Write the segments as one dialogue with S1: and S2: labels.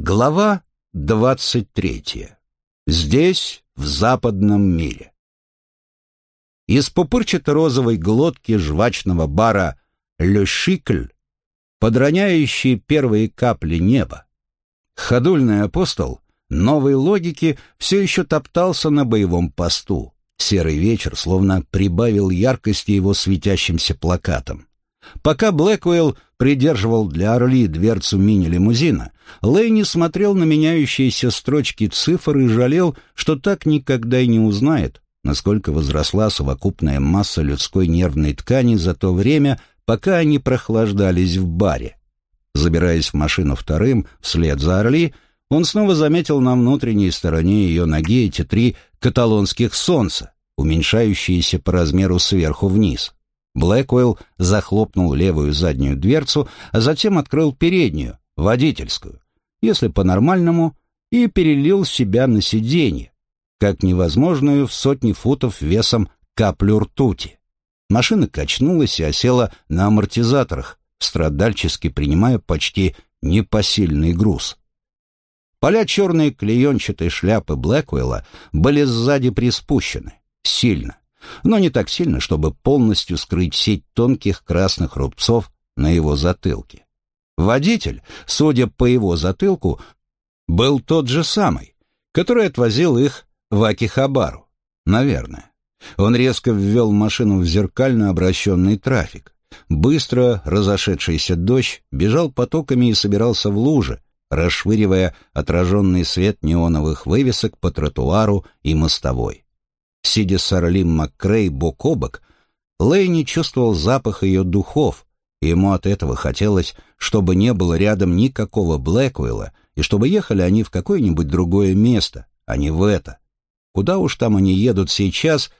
S1: Глава двадцать третья. Здесь, в западном мире. Из пупырчато-розовой глотки жвачного бара «Ле Шикль» подроняющие первые капли неба. Ходульный апостол новой логики все еще топтался на боевом посту. Серый вечер словно прибавил яркости его светящимся плакатом. Пока Блэквелл придерживал для Орли дверцу мини-лимузина, Лэйни смотрел на меняющиеся строчки цифр и жалел, что так никогда и не узнает, насколько возросла совокупная масса людской нервной ткани за то время, пока они прохлаждались в баре. Забираясь в машину вторым, вслед за Орли, он снова заметил на внутренней стороне ее ноги эти три каталонских солнца, уменьшающиеся по размеру сверху вниз. Блэквелл захлопнул левую заднюю дверцу, а затем открыл переднюю, водительскую, если по-нормальному, и перелил себя на сиденье, как невозможную в сотни футов весом каплю ртути. Машина качнулась и осела на амортизаторах, страдальчески принимая почти непосильный груз. Поля черной клеенчатой шляпы Блэквелла были сзади приспущены, сильно, но не так сильно, чтобы полностью скрыть сеть тонких красных рубцов на его затылке. Водитель, судя по его затылку, был тот же самый, который отвозил их в Акихабару. Наверное. Он резко ввел машину в зеркально обращенный трафик. Быстро разошедшийся дождь бежал потоками и собирался в луже, расшвыривая отраженный свет неоновых вывесок по тротуару и мостовой. Сидя с Орлим МакКрей бок о бок, Лэйни чувствовал запах ее духов, и ему от этого хотелось, чтобы не было рядом никакого Блэквилла, и чтобы ехали они в какое-нибудь другое место, а не в это. Куда уж там они едут сейчас,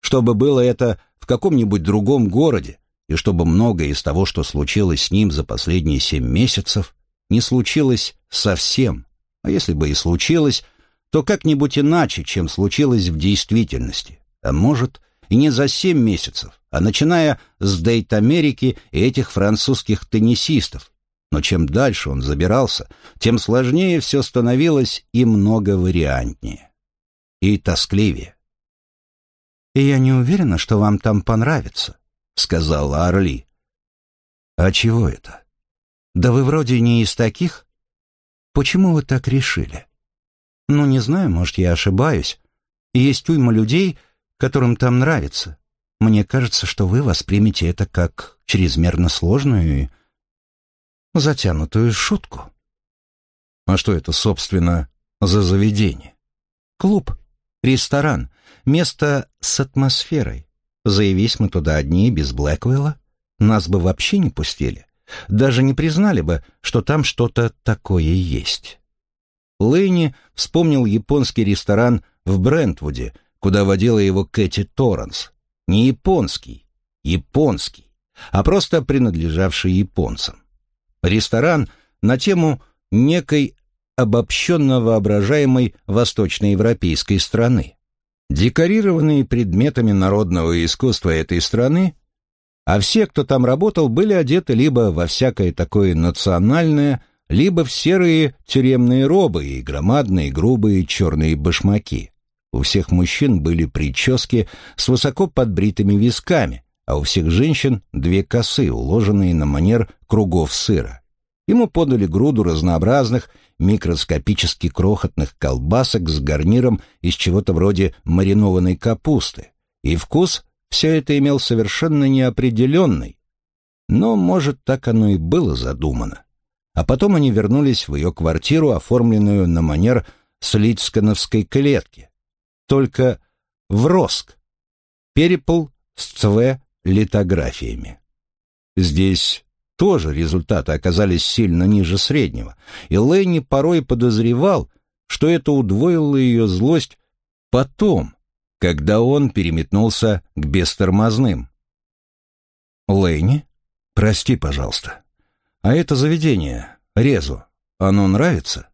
S1: чтобы было это в каком-нибудь другом городе, и чтобы многое из того, что случилось с ним за последние семь месяцев, не случилось совсем. А если бы и случилось, то как-нибудь иначе, чем случилось в действительности. А может, и не за семь месяцев, а начиная с Дейт Америки и этих французских теннисистов. Но чем дальше он забирался, тем сложнее все становилось и многовариантнее. И тоскливее.
S2: «И я не уверена, что вам там понравится», — сказала Орли.
S1: «А чего это?»
S2: «Да вы вроде не из таких. Почему вы так решили?» Ну, не знаю, может, я ошибаюсь. Есть уйма людей, которым там нравится. Мне кажется, что вы воспримете это как чрезмерно сложную и затянутую шутку.
S1: А что это, собственно, за заведение?
S2: Клуб, ресторан, место с атмосферой. Заявись мы туда одни, без Блэквелла, нас бы вообще не пустили. Даже не признали бы, что там что-то такое есть. Лэйни вспомнил японский ресторан в Брентвуде, куда водила его Кэти Торренс. Не японский, японский, а просто принадлежавший японцам. Ресторан на тему некой обобщенно воображаемой восточноевропейской страны. Декорированные предметами народного искусства этой страны, а все, кто там работал, были одеты либо во всякое такое национальное, либо в серые тюремные робы и громадные грубые черные башмаки. У всех мужчин были прически с высоко подбритыми висками, а у всех женщин две косы, уложенные на манер кругов сыра. Ему подали груду разнообразных, микроскопически крохотных колбасок с гарниром из чего-то вроде маринованной капусты, и вкус все это имел совершенно неопределенный. Но, может, так оно и было задумано а потом они вернулись в ее квартиру, оформленную на манер слицкановской клетки. Только в роск. Перепол с ЦВ-литографиями. Здесь тоже результаты оказались сильно ниже среднего, и Лэнни порой подозревал, что это удвоило ее злость потом, когда он переметнулся к бестормозным. «Лэнни, прости, пожалуйста. А это заведение, Резу, оно нравится?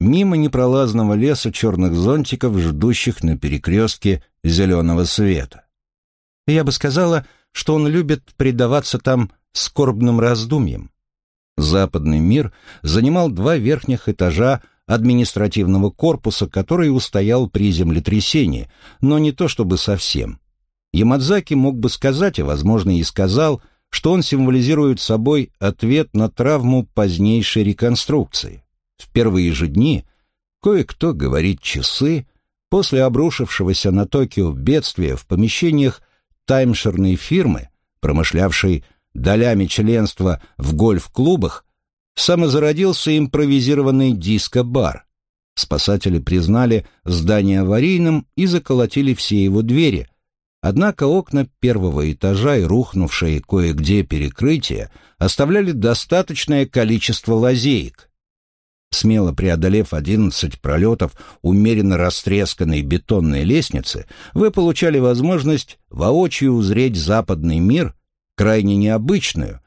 S2: Мимо непролазного леса черных зонтиков, ждущих на перекрестке зеленого света. Я бы сказала, что он любит предаваться там скорбным раздумьям.
S1: Западный мир занимал два верхних этажа административного корпуса, который устоял при землетрясении, но не то чтобы совсем. Ямадзаки мог бы сказать, а возможно и сказал, что он символизирует собой ответ на травму позднейшей реконструкции. В первые же дни кое-кто говорит часы, после обрушившегося на Токио бедствия в помещениях таймшерной фирмы, промышлявшей долями членства в гольф-клубах, самозародился импровизированный диско-бар. Спасатели признали здание аварийным и заколотили все его двери. Однако окна первого этажа и рухнувшие кое-где перекрытия оставляли достаточное количество лазеек. Смело преодолев одиннадцать пролетов умеренно растресканной бетонной лестницы, вы получали возможность воочию узреть западный мир, крайне необычную,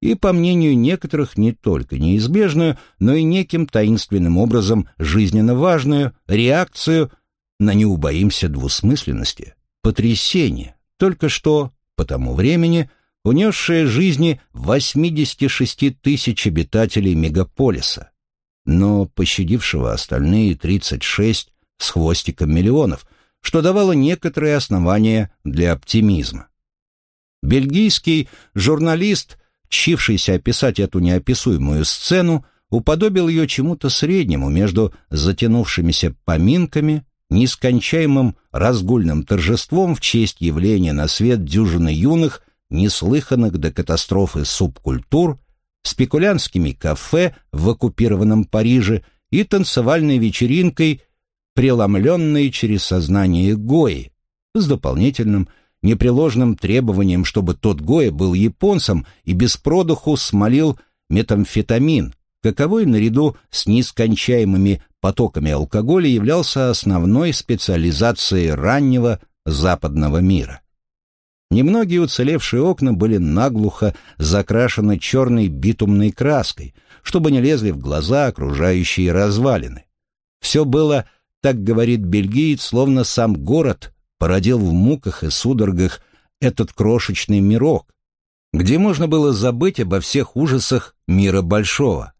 S1: и, по мнению некоторых, не только неизбежную, но и неким таинственным образом жизненно важную реакцию на «не убоимся двусмысленности», потрясение, только что, по тому времени, унесшее жизни 86 тысяч обитателей мегаполиса, но пощадившего остальные 36 с хвостиком миллионов, что давало некоторые основания для оптимизма. Бельгийский журналист чившийся описать эту неописуемую сцену, уподобил ее чему-то среднему между затянувшимися поминками, нескончаемым разгульным торжеством в честь явления на свет дюжины юных, неслыханных до катастрофы субкультур, спекулянтскими кафе в оккупированном Париже и танцевальной вечеринкой, преломленной через сознание Гои, с дополнительным непреложным требованием, чтобы тот Гоя был японцем и без продуху смолил метамфетамин, каковой наряду с нескончаемыми потоками алкоголя являлся основной специализацией раннего западного мира. Немногие уцелевшие окна были наглухо закрашены черной битумной краской, чтобы не лезли в глаза окружающие развалины. Все было, так говорит бельгиец, словно сам город породил в муках и судорогах этот крошечный мирок, где можно было забыть обо всех ужасах мира большого.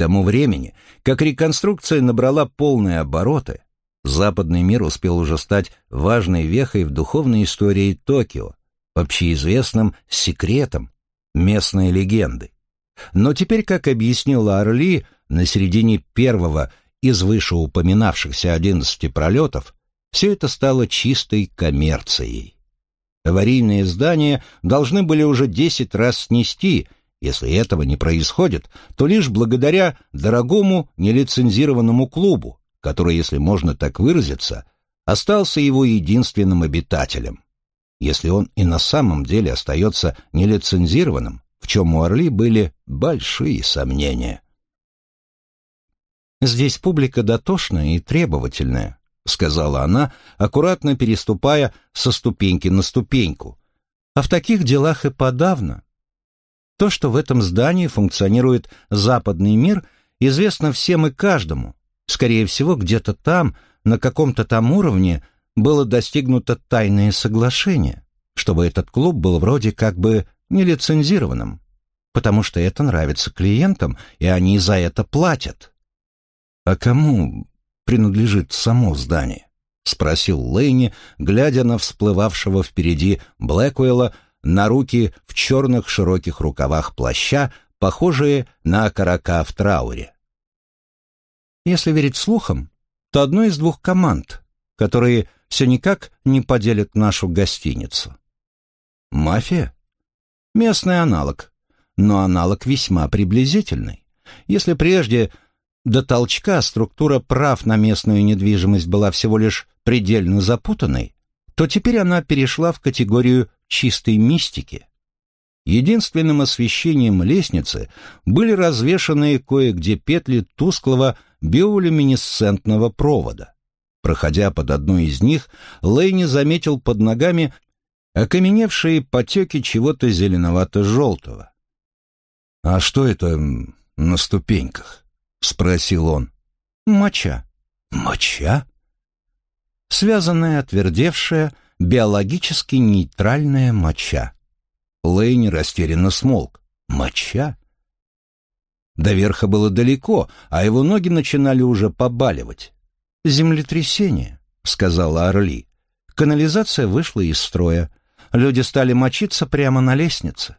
S1: Тому времени, как реконструкция набрала полные обороты, западный мир успел уже стать важной вехой в духовной истории Токио, общеизвестным секретом местной легенды. Но теперь, как объяснила Орли, на середине первого из вышеупоминавшихся одиннадцати пролетов все это стало чистой коммерцией. Аварийные здания должны были уже десять раз снести, если этого не происходит, то лишь благодаря дорогому нелицензированному клубу, который, если можно так выразиться, остался его единственным обитателем. Если он и на самом деле остается нелицензированным, в чем у Орли были большие сомнения. Здесь публика дотошная и требовательная, — сказала она, аккуратно переступая со ступеньки на ступеньку. «А в таких делах и подавно. То, что в этом здании функционирует западный мир, известно всем и каждому. Скорее всего, где-то там, на каком-то там уровне, было достигнуто тайное соглашение, чтобы этот клуб был вроде как бы нелицензированным, потому что это нравится клиентам, и они за это платят. А кому принадлежит само здание?» — спросил Лэйни, глядя на всплывавшего впереди Блэкуэлла на руки в черных широких рукавах плаща, похожие на окорока в трауре. Если верить слухам, то одной из двух команд, которые все никак не поделят нашу гостиницу. Мафия? Местный аналог, но аналог весьма приблизительный. Если прежде до толчка структура прав на местную недвижимость была всего лишь предельно запутанной, то теперь она перешла в категорию чистой мистики. Единственным освещением лестницы были развешанные кое-где петли тусклого биолюминесцентного провода. Проходя под одной из них, Лейни заметил под ногами окаменевшие потеки чего-то зеленовато-желтого. «А что это на ступеньках?» — спросил он. «Моча». «Моча?» Связанная, отвердевшая, биологически нейтральная моча. Лейни растерянно смолк. «Моча?» До верха было далеко, а его ноги начинали уже побаливать.
S2: «Землетрясение», — сказала Орли. Канализация вышла из строя. Люди стали мочиться прямо на лестнице.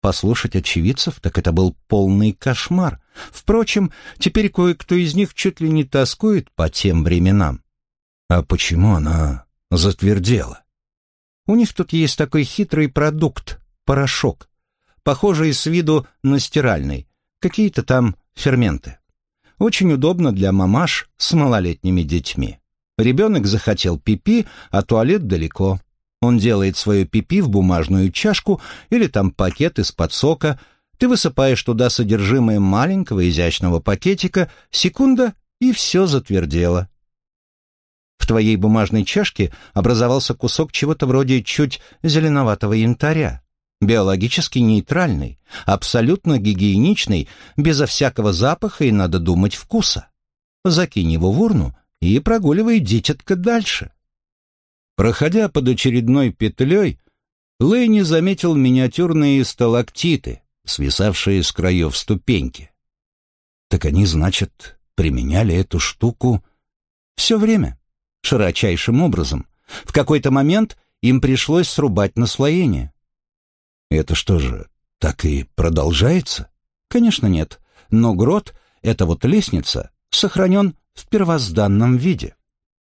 S2: Послушать очевидцев, так это был полный кошмар. Впрочем, теперь кое-кто из них чуть ли не тоскует по тем временам.
S1: А почему она затвердела?
S2: У них тут есть такой хитрый продукт — порошок, похожий с виду на стиральный, какие-то там ферменты. Очень удобно для мамаш с малолетними детьми. Ребенок захотел пипи, а туалет далеко. Он делает свое пипи в бумажную чашку или там пакет из-под сока. Ты высыпаешь туда содержимое маленького изящного пакетика, секунда, и все затвердело. В твоей бумажной чашке образовался кусок чего-то вроде чуть зеленоватого янтаря. Биологически нейтральный, абсолютно гигиеничный, безо всякого запаха и, надо думать, вкуса. Закинь его в урну и прогуливай дитятка дальше.
S1: Проходя под очередной петлей, Лэйни заметил миниатюрные сталактиты, свисавшие с краев ступеньки. Так они, значит, применяли эту штуку все время, широчайшим образом. В какой-то момент им пришлось срубать наслоение. Это что же, так и продолжается? Конечно, нет. Но грот, эта вот лестница, сохранен в первозданном виде.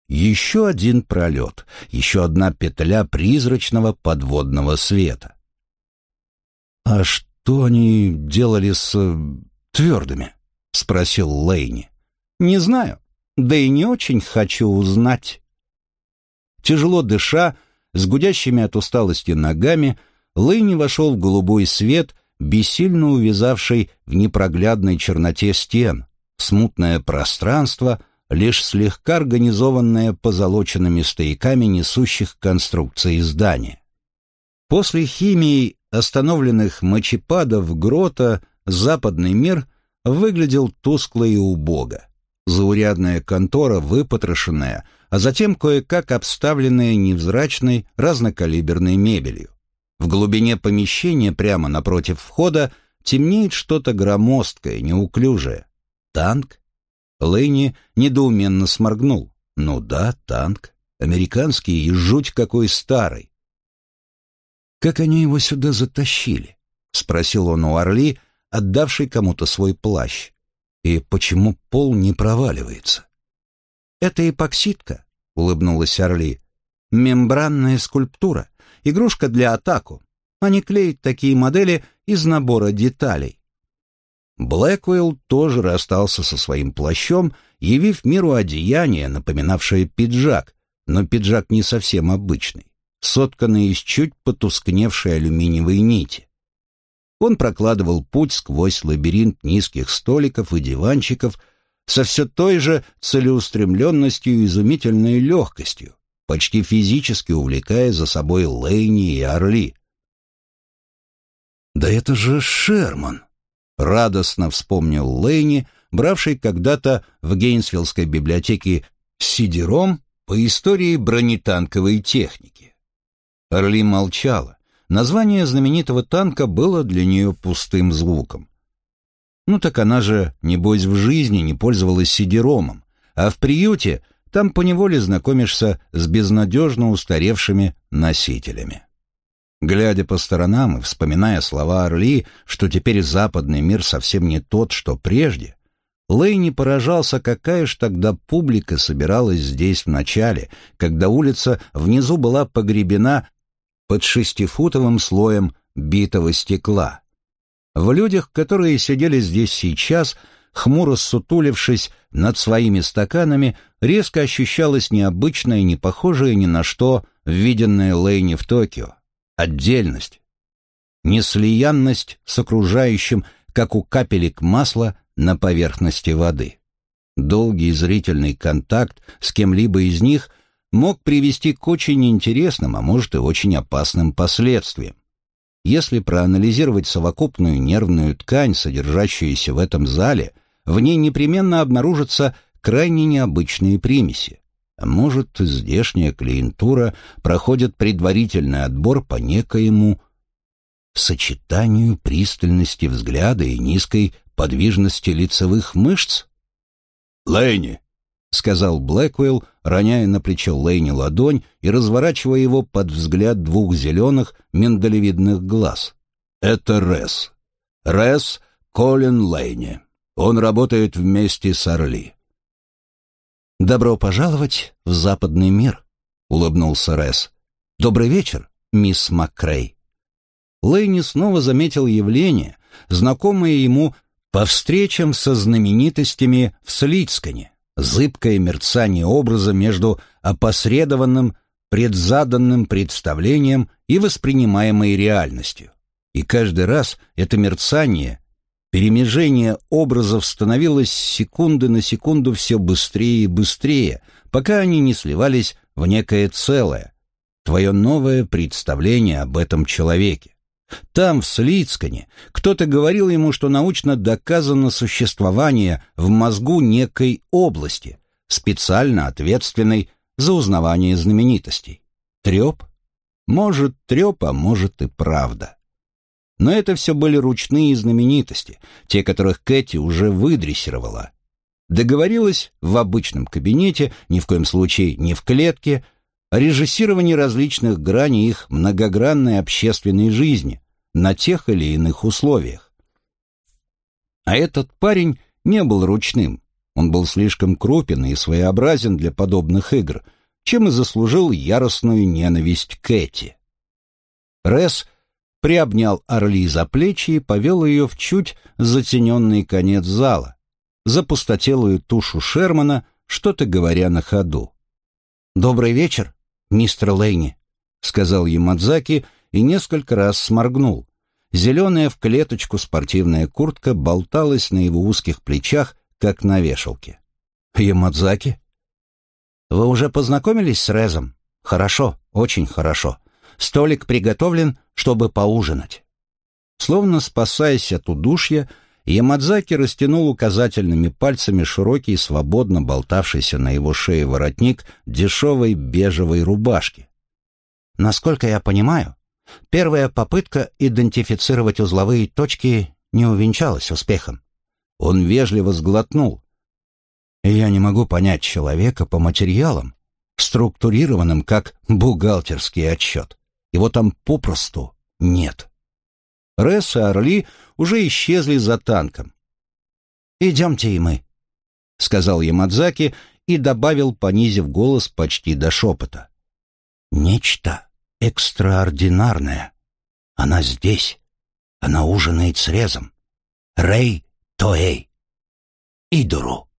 S1: Еще один пролет, еще одна петля призрачного подводного света. «А что они делали с... Э, твердыми?» — спросил Лейни.
S2: «Не знаю, да и не очень хочу узнать».
S1: Тяжело дыша, с гудящими от усталости ногами, Лейни вошел в голубой свет, бессильно увязавший в непроглядной черноте стен, смутное пространство — лишь слегка организованное позолоченными стояками несущих конструкции здания. После химии остановленных мочепадов грота западный мир выглядел тускло и убого. Заурядная контора выпотрошенная, а затем кое-как обставленная невзрачной разнокалиберной мебелью. В глубине помещения прямо напротив входа темнеет что-то громоздкое, неуклюжее. Танк? Лэйни недоуменно сморгнул. «Ну да, танк. Американский и жуть какой старый». «Как они его сюда затащили?» — спросил он у Орли, отдавший кому-то свой плащ. «И почему пол не проваливается?»
S2: «Это эпоксидка», — улыбнулась Орли. «Мембранная скульптура, игрушка для атаку. Они клеят такие модели из набора деталей.
S1: Блэквелл тоже расстался со своим плащом, явив миру одеяние, напоминавшее пиджак, но пиджак не совсем обычный, сотканный из чуть потускневшей алюминиевой нити. Он прокладывал путь сквозь лабиринт низких столиков и диванчиков со все той же целеустремленностью и изумительной легкостью, почти физически увлекая за собой Лейни и Орли. «Да это же Шерман!» радостно вспомнил Лейни, бравший когда-то в Гейнсвиллской библиотеке сидером по истории бронетанковой техники. Орли молчала. Название знаменитого танка было для нее пустым звуком. Ну так она же, небось, в жизни не пользовалась сидеромом, а в приюте там поневоле знакомишься с безнадежно устаревшими носителями. Глядя по сторонам и вспоминая слова Орли, что теперь западный мир совсем не тот, что прежде, Лейни поражался, какая ж тогда публика собиралась здесь в начале, когда улица внизу была погребена под шестифутовым слоем битого стекла. В людях, которые сидели здесь сейчас, хмуро сутулившись над своими стаканами, резко ощущалось необычное, не похожее ни на что, виденное Лейни в Токио отдельность, неслиянность с окружающим, как у капелек масла на поверхности воды. Долгий зрительный контакт с кем-либо из них мог привести к очень интересным, а может и очень опасным последствиям. Если проанализировать совокупную нервную ткань, содержащуюся в этом зале, в ней непременно обнаружатся крайне необычные примеси. А может, здешняя клиентура проходит предварительный отбор по некоему сочетанию пристальности взгляда и низкой подвижности лицевых мышц? «Лэйни», — сказал Блэквелл, роняя на плечо Лэйни ладонь и разворачивая его под взгляд двух зеленых миндалевидных глаз. «Это Рес. Рес Колин Лэйни. Он работает вместе с Орли».
S2: «Добро пожаловать в западный мир», — улыбнулся Рес. «Добрый вечер, мисс МакКрей». Лэйни снова заметил явление, знакомое ему по встречам со знаменитостями в Слицкане, зыбкое мерцание образа между опосредованным, предзаданным представлением и воспринимаемой реальностью. И каждый раз это мерцание, перемежение образов становилось секунды на секунду все быстрее и быстрее, пока они не сливались в некое целое, твое новое представление об этом человеке. Там, в Слицкане, кто-то говорил ему, что научно доказано существование в мозгу некой области, специально ответственной за узнавание знаменитостей. Треп? Может, треп, а может и правда. Но это все были ручные знаменитости, те, которых Кэти уже выдрессировала. Договорилась в обычном кабинете, ни в коем случае не в клетке, о режиссировании различных граней их многогранной общественной жизни, на тех или иных условиях. А этот парень не был ручным. Он был слишком крупен и своеобразен для подобных игр, чем и заслужил яростную ненависть Кэти. Рес приобнял Орли за плечи и повел ее в чуть затененный конец зала, за пустотелую тушу Шермана, что-то говоря на ходу. «Добрый вечер, мистер Лейни», — сказал Ямадзаки и несколько раз сморгнул. Зеленая в клеточку спортивная куртка болталась на его узких плечах, как на вешалке. «Ямадзаки?» «Вы уже познакомились с Резом?» «Хорошо, очень хорошо. Столик приготовлен, чтобы поужинать». Словно спасаясь от удушья, Ямадзаки растянул указательными пальцами широкий, свободно болтавшийся на его шее воротник дешевой бежевой рубашки. «Насколько я понимаю, Первая попытка идентифицировать узловые точки не увенчалась успехом. Он вежливо сглотнул. Я не могу понять человека по материалам, структурированным как бухгалтерский отчет. Его там попросту нет. Ресс и Орли уже исчезли за танком. «Идемте и мы», — сказал Ямадзаки и добавил, понизив голос почти до шепота. «Нечто экстраординарная. Она здесь. Она ужинает с резом. Рэй Тоэй. Идуру.